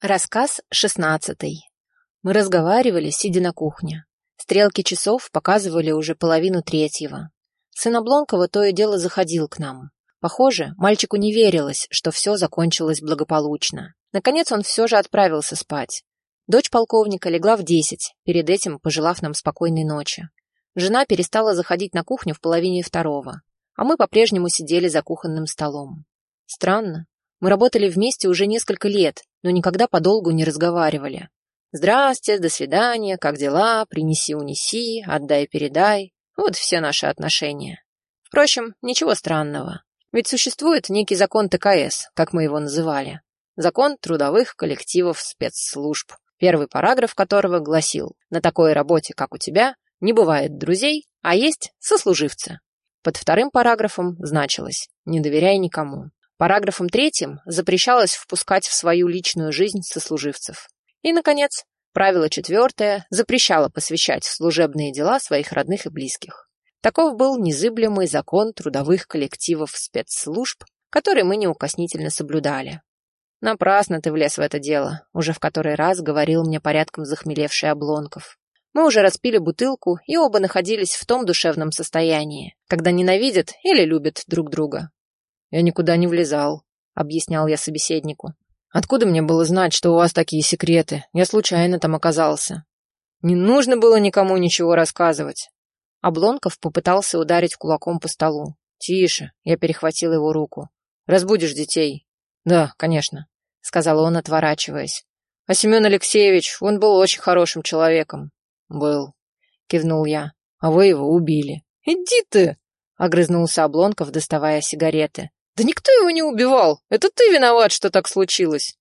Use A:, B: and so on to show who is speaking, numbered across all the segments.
A: Рассказ шестнадцатый. Мы разговаривали, сидя на кухне. Стрелки часов показывали уже половину третьего. Сын Облонкова то и дело заходил к нам. Похоже, мальчику не верилось, что все закончилось благополучно. Наконец он все же отправился спать. Дочь полковника легла в десять, перед этим пожелав нам спокойной ночи. Жена перестала заходить на кухню в половине второго, а мы по-прежнему сидели за кухонным столом. Странно. Мы работали вместе уже несколько лет, но никогда подолгу не разговаривали. Здрасте, до свидания, как дела, принеси-унеси, отдай-передай. Вот все наши отношения. Впрочем, ничего странного. Ведь существует некий закон ТКС, как мы его называли. Закон трудовых коллективов спецслужб, первый параграф которого гласил «На такой работе, как у тебя, не бывает друзей, а есть сослуживцы». Под вторым параграфом значилось «Не доверяй никому». Параграфом третьим запрещалось впускать в свою личную жизнь сослуживцев. И, наконец, правило четвертое запрещало посвящать в служебные дела своих родных и близких. Таков был незыблемый закон трудовых коллективов спецслужб, который мы неукоснительно соблюдали. Напрасно ты влез в это дело, уже в который раз говорил мне порядком захмелевший Облонков. Мы уже распили бутылку и оба находились в том душевном состоянии, когда ненавидят или любят друг друга. «Я никуда не влезал», — объяснял я собеседнику. «Откуда мне было знать, что у вас такие секреты? Я случайно там оказался». «Не нужно было никому ничего рассказывать». Облонков попытался ударить кулаком по столу. «Тише», — я перехватил его руку. «Разбудишь детей». «Да, конечно», — сказал он, отворачиваясь. «А Семен Алексеевич, он был очень хорошим человеком». «Был», — кивнул я. «А вы его убили». «Иди ты!» — огрызнулся Облонков, доставая сигареты. «Да никто его не убивал. Это ты виноват, что так случилось».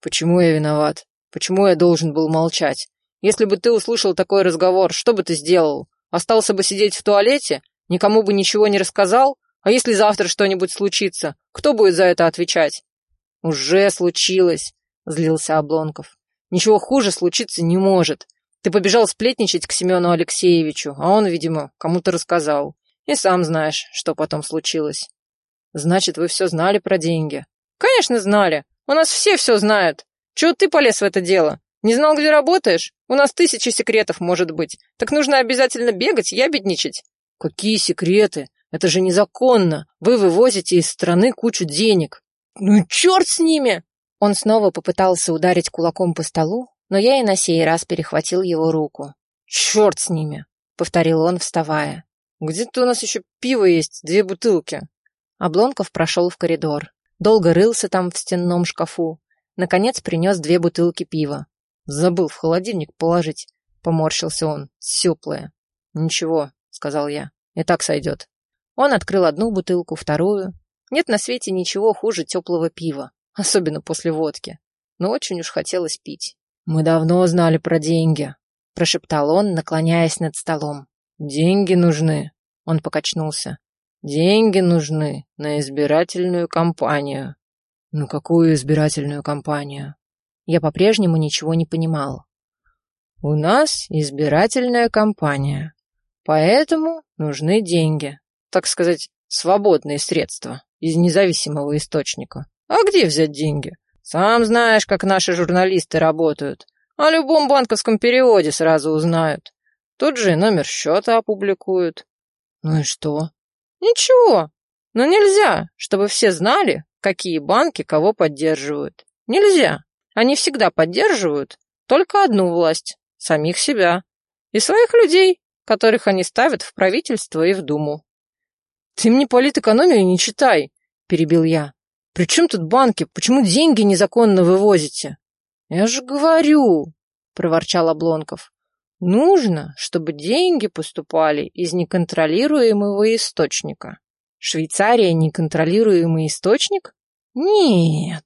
A: «Почему я виноват? Почему я должен был молчать? Если бы ты услышал такой разговор, что бы ты сделал? Остался бы сидеть в туалете? Никому бы ничего не рассказал? А если завтра что-нибудь случится, кто будет за это отвечать?» «Уже случилось», — злился Облонков. «Ничего хуже случиться не может. Ты побежал сплетничать к Семену Алексеевичу, а он, видимо, кому-то рассказал. И сам знаешь, что потом случилось. Значит, вы все знали про деньги? Конечно, знали. У нас все все знают. Чего ты полез в это дело? Не знал, где работаешь? У нас тысячи секретов, может быть. Так нужно обязательно бегать, ябедничать. Какие секреты? Это же незаконно. Вы вывозите из страны кучу денег. Ну черт с ними! Он снова попытался ударить кулаком по столу, но я и на сей раз перехватил его руку. «Черт с ними!» — повторил он, вставая. «Где-то у нас еще пиво есть, две бутылки». Облонков прошел в коридор. Долго рылся там в стенном шкафу. Наконец принес две бутылки пива. «Забыл в холодильник положить», — поморщился он. «Теплое». «Ничего», — сказал я. «И так сойдет». Он открыл одну бутылку, вторую. Нет на свете ничего хуже теплого пива, особенно после водки. Но очень уж хотелось пить. «Мы давно знали про деньги», — прошептал он, наклоняясь над столом. «Деньги нужны», — он покачнулся. Деньги нужны на избирательную кампанию. Ну какую избирательную кампанию? Я по-прежнему ничего не понимал. У нас избирательная кампания. Поэтому нужны деньги. Так сказать, свободные средства из независимого источника. А где взять деньги? Сам знаешь, как наши журналисты работают. О любом банковском переводе сразу узнают. Тут же и номер счета опубликуют. Ну и что? Ничего, но нельзя, чтобы все знали, какие банки кого поддерживают. Нельзя. Они всегда поддерживают только одну власть – самих себя. И своих людей, которых они ставят в правительство и в Думу. «Ты мне политэкономию не читай», – перебил я. «При чем тут банки? Почему деньги незаконно вывозите?» «Я же говорю», – проворчал Облонков. Нужно, чтобы деньги поступали из неконтролируемого источника. Швейцария неконтролируемый источник? Нет,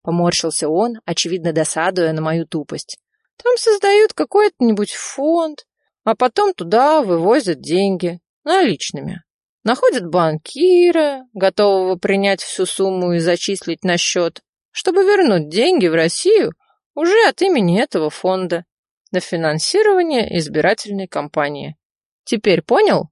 A: поморщился он, очевидно досадуя на мою тупость. Там создают какой-нибудь фонд, а потом туда вывозят деньги наличными. Находят банкира, готового принять всю сумму и зачислить на счет, чтобы вернуть деньги в Россию уже от имени этого фонда на финансирование избирательной кампании. Теперь понял?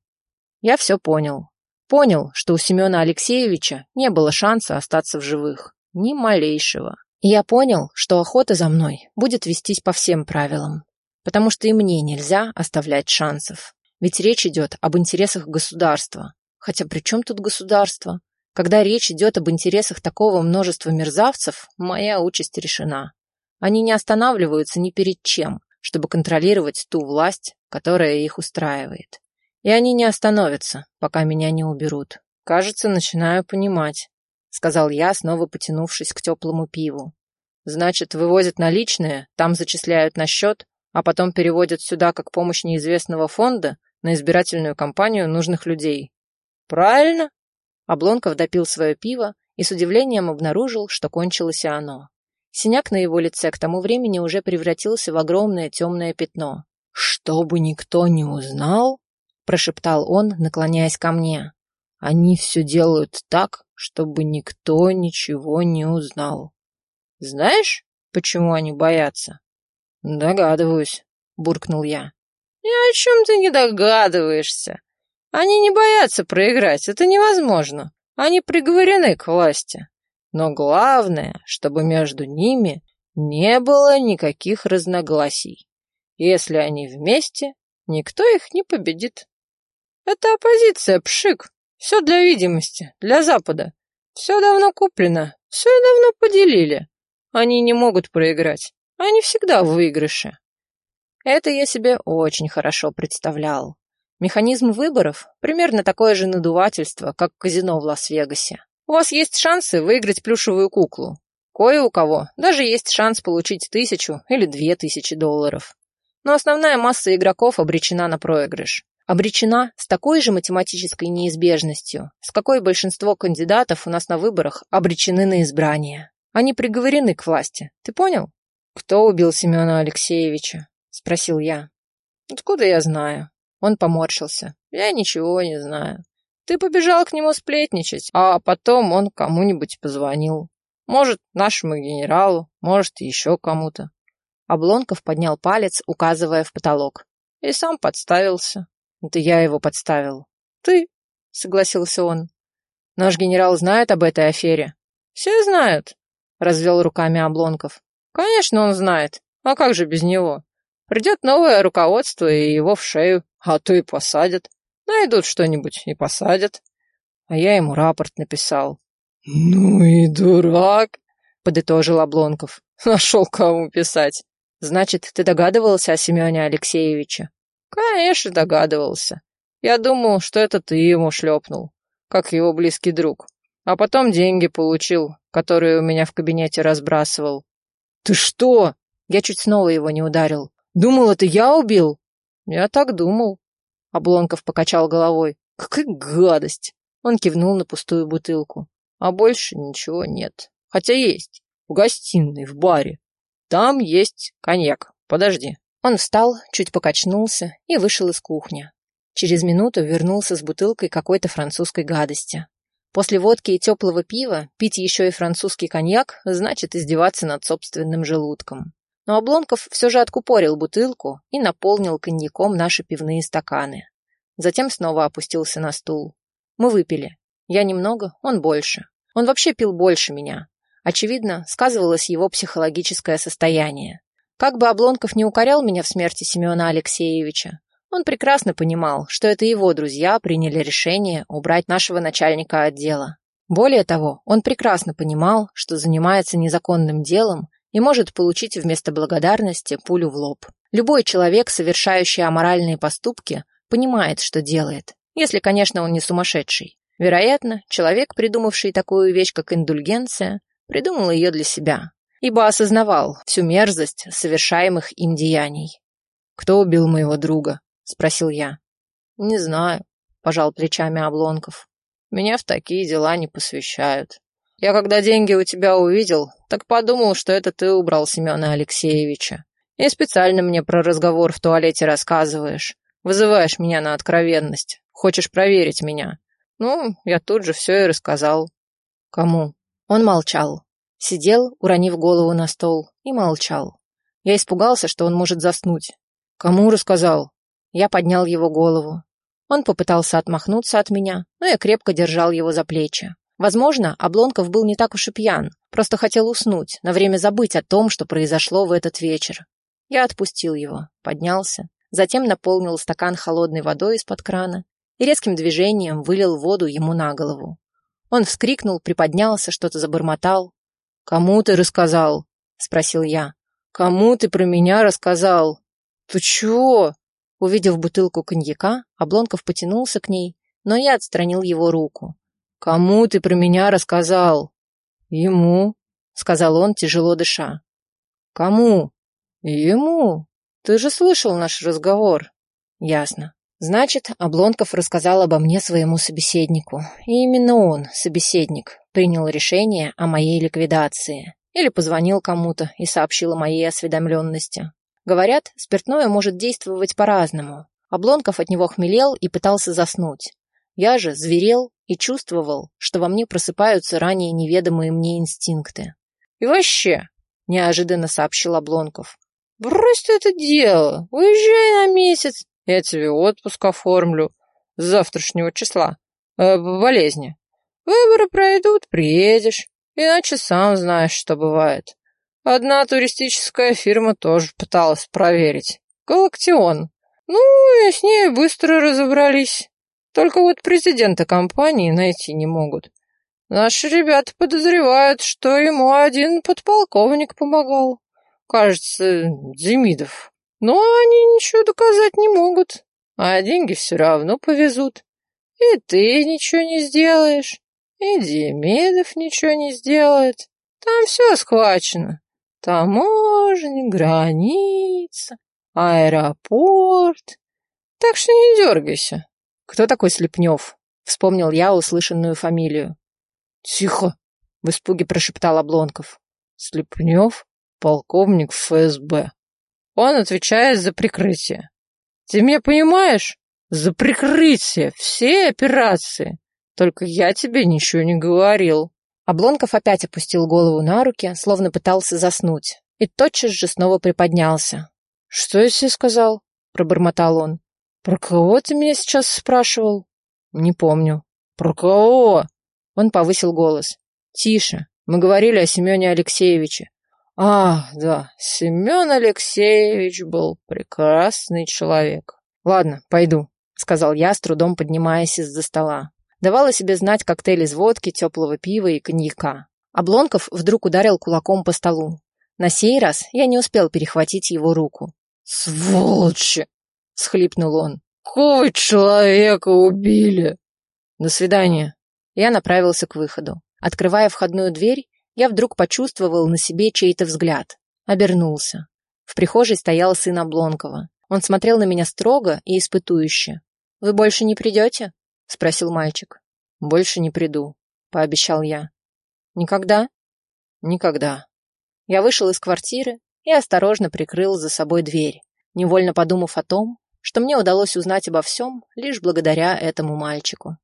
A: Я все понял. Понял, что у Семена Алексеевича не было шанса остаться в живых. Ни малейшего. Я понял, что охота за мной будет вестись по всем правилам, потому что и мне нельзя оставлять шансов. Ведь речь идет об интересах государства. Хотя при чем тут государство? Когда речь идет об интересах такого множества мерзавцев, моя участь решена. Они не останавливаются ни перед чем, чтобы контролировать ту власть, которая их устраивает. И они не остановятся, пока меня не уберут. Кажется, начинаю понимать, сказал я, снова потянувшись к теплому пиву. Значит, вывозят наличные, там зачисляют на счет, а потом переводят сюда как помощь неизвестного фонда на избирательную кампанию нужных людей. Правильно? Облонков допил свое пиво и с удивлением обнаружил, что кончилось и оно. Синяк на его лице к тому времени уже превратился в огромное темное пятно. «Чтобы никто не узнал?» — прошептал он, наклоняясь ко мне. «Они все делают так, чтобы никто ничего не узнал. Знаешь, почему они боятся?» «Догадываюсь», — буркнул я. «Ни о чем ты не догадываешься. Они не боятся проиграть, это невозможно. Они приговорены к власти. Но главное, чтобы между ними не было никаких разногласий. Если они вместе, никто их не победит. Это оппозиция, пшик. Все для видимости, для Запада. Все давно куплено, все давно поделили. Они не могут проиграть. Они всегда в выигрыше. Это я себе очень хорошо представлял. Механизм выборов – примерно такое же надувательство, как казино в Лас-Вегасе. У вас есть шансы выиграть плюшевую куклу. Кое у кого даже есть шанс получить тысячу или две тысячи долларов. Но основная масса игроков обречена на проигрыш. Обречена с такой же математической неизбежностью, с какой большинство кандидатов у нас на выборах обречены на избрание. Они приговорены к власти. Ты понял? Кто убил Семена Алексеевича? Спросил я. Откуда я знаю? Он поморщился. Я ничего не знаю. Ты побежал к нему сплетничать, а потом он кому-нибудь позвонил. Может, нашему генералу, может, еще кому-то. Облонков поднял палец, указывая в потолок. И сам подставился. Это я его подставил. Ты, согласился он. Наш генерал знает об этой афере? Все знают, развел руками Облонков. Конечно, он знает. А как же без него? Придет новое руководство и его в шею, а то и посадят. Найдут что-нибудь и посадят. А я ему рапорт написал. «Ну и дурак», — подытожил Облонков. «Нашел кому писать». «Значит, ты догадывался о Семене Алексеевиче?» «Конечно, догадывался. Я думал, что это ты ему шлепнул, как его близкий друг. А потом деньги получил, которые у меня в кабинете разбрасывал». «Ты что?» Я чуть снова его не ударил. Думал, это я убил? Я так думал. Облонков покачал головой. Какая гадость! Он кивнул на пустую бутылку. А больше ничего нет. Хотя есть. В гостиной, в баре. Там есть коньяк. Подожди. Он встал, чуть покачнулся и вышел из кухни. Через минуту вернулся с бутылкой какой-то французской гадости. После водки и теплого пива пить еще и французский коньяк значит издеваться над собственным желудком но Обломков все же откупорил бутылку и наполнил коньяком наши пивные стаканы. Затем снова опустился на стул. Мы выпили. Я немного, он больше. Он вообще пил больше меня. Очевидно, сказывалось его психологическое состояние. Как бы Облонков не укорял меня в смерти Семена Алексеевича, он прекрасно понимал, что это его друзья приняли решение убрать нашего начальника отдела. Более того, он прекрасно понимал, что занимается незаконным делом и может получить вместо благодарности пулю в лоб. Любой человек, совершающий аморальные поступки, понимает, что делает, если, конечно, он не сумасшедший. Вероятно, человек, придумавший такую вещь, как индульгенция, придумал ее для себя, ибо осознавал всю мерзость совершаемых им деяний. «Кто убил моего друга?» — спросил я. «Не знаю», — пожал плечами Облонков. «Меня в такие дела не посвящают. Я когда деньги у тебя увидел, так подумал, что это ты убрал Семена Алексеевича. И специально мне про разговор в туалете рассказываешь. Вызываешь меня на откровенность. Хочешь проверить меня. Ну, я тут же все и рассказал. Кому? Он молчал. Сидел, уронив голову на стол, и молчал. Я испугался, что он может заснуть. Кому рассказал? Я поднял его голову. Он попытался отмахнуться от меня, но я крепко держал его за плечи. Возможно, Облонков был не так уж и пьян, просто хотел уснуть, на время забыть о том, что произошло в этот вечер. Я отпустил его, поднялся, затем наполнил стакан холодной водой из-под крана и резким движением вылил воду ему на голову. Он вскрикнул, приподнялся, что-то забормотал. «Кому ты рассказал?» — спросил я. «Кому ты про меня рассказал?» «Ты чего?» Увидев бутылку коньяка, Облонков потянулся к ней, но я отстранил его руку. «Кому ты про меня рассказал?» «Ему», — сказал он, тяжело дыша. «Кому?» «Ему. Ты же слышал наш разговор». «Ясно. Значит, Облонков рассказал обо мне своему собеседнику. И именно он, собеседник, принял решение о моей ликвидации. Или позвонил кому-то и сообщил о моей осведомленности. Говорят, спиртное может действовать по-разному. Облонков от него хмелел и пытался заснуть. Я же зверел и чувствовал, что во мне просыпаются ранее неведомые мне инстинкты. «И вообще», — неожиданно сообщил Облонков, — «брось ты это дело, уезжай на месяц, я тебе отпуск оформлю с завтрашнего числа, э, болезни. Выборы пройдут, приедешь, иначе сам знаешь, что бывает. Одна туристическая фирма тоже пыталась проверить. Галактион. Ну, и с ней быстро разобрались. Только вот президента компании найти не могут. Наши ребята подозревают, что ему один подполковник помогал. Кажется, Демидов. Но они ничего доказать не могут. А деньги все равно повезут. И ты ничего не сделаешь. И Демидов ничего не сделает. Там все схвачено. Таможня, граница, аэропорт. Так что не дергайся. Кто такой Слепнев? Вспомнил я услышанную фамилию. Тихо, в испуге прошептал Облонков. Слепнев, полковник ФСБ. Он отвечает за прикрытие. Ты меня понимаешь? За прикрытие всей операции. Только я тебе ничего не говорил. Облонков опять опустил голову на руки, словно пытался заснуть, и тотчас же снова приподнялся. «Что я тебе сказал?» — пробормотал он. «Про кого ты меня сейчас спрашивал?» «Не помню». «Про кого?» Он повысил голос. «Тише. Мы говорили о Семене Алексеевиче». «А, да, Семен Алексеевич был прекрасный человек». «Ладно, пойду», — сказал я, с трудом поднимаясь из-за стола. Давала себе знать коктейль из водки, теплого пива и коньяка. Облонков вдруг ударил кулаком по столу. На сей раз я не успел перехватить его руку. «Сволочи!» — схлипнул он. «Какого человека убили?» «До свидания». Я направился к выходу. Открывая входную дверь, я вдруг почувствовал на себе чей-то взгляд. Обернулся. В прихожей стоял сын Облонкова. Он смотрел на меня строго и испытующе. «Вы больше не придете?» — спросил мальчик. «Больше не приду», — пообещал я. «Никогда?» «Никогда». Я вышел из квартиры и осторожно прикрыл за собой дверь, невольно подумав о том, что мне удалось узнать обо всем лишь благодаря этому мальчику.